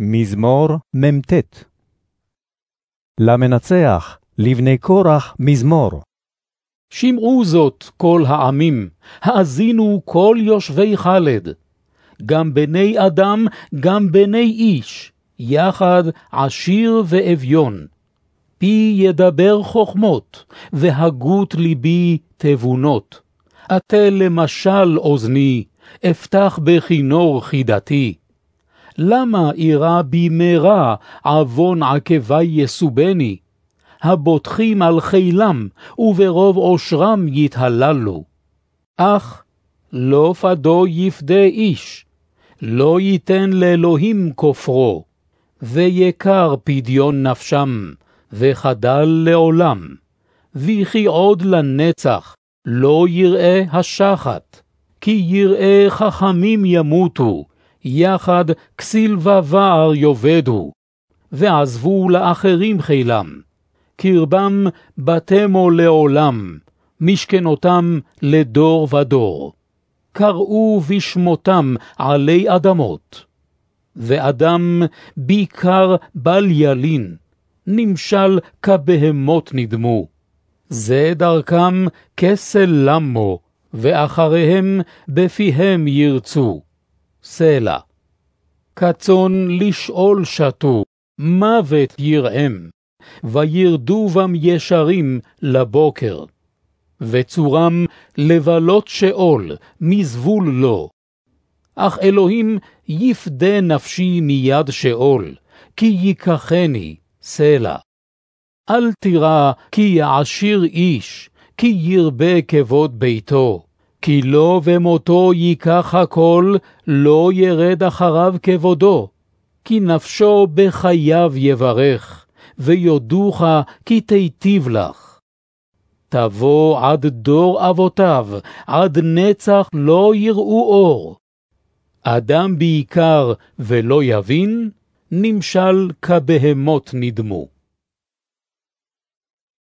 מזמור מ"ט למנצח, לבני קורח מזמור. שמעו זאת כל העמים, האזינו כל יושבי חלד. גם בני אדם, גם בני איש, יחד עשיר ואביון. פי ידבר חכמות, והגות ליבי תבונות. אטה למשל אוזני, אפתח בכינור חידתי. למה אירע בי מרע, עוון עקבי יסובני? הבוטחים על חילם, וברוב עושרם יתהללו. אך לא פדו יפדה איש, לא ייתן לאלוהים כופרו, ויקר פדיון נפשם, וחדל לעולם. וכי עוד לנצח, לא יראה השחת, כי יראה חכמים ימותו, יחד כסיל ובער יאבדו, ועזבו לאחרים חילם, קרבם בתמו לעולם, משכנותם לדור ודור. קראו בשמותם עלי אדמות. ואדם בעיקר בל ילין, נמשל כבהמות נדמו. זה דרכם כסל למו, ואחריהם בפיהם ירצו. סלע. כצאן לשאול שתו, מוות יראם, וירדו בם ישרים לבוקר. וצורם לבלות שאול, מזבול לו. אך אלוהים יפדה נפשי מיד שאול, כי ייקחני, סלע. אל תירא כי יעשיר איש, כי ירבה כבוד ביתו. כי לא במותו ייקח הכל, לא ירד אחריו כבודו. כי נפשו בחייו יברך, ויודוך כי תיטיב לך. תבוא עד דור אבותיו, עד נצח לא יראו אור. אדם בעיקר ולא יבין, נמשל כבהמות נדמו.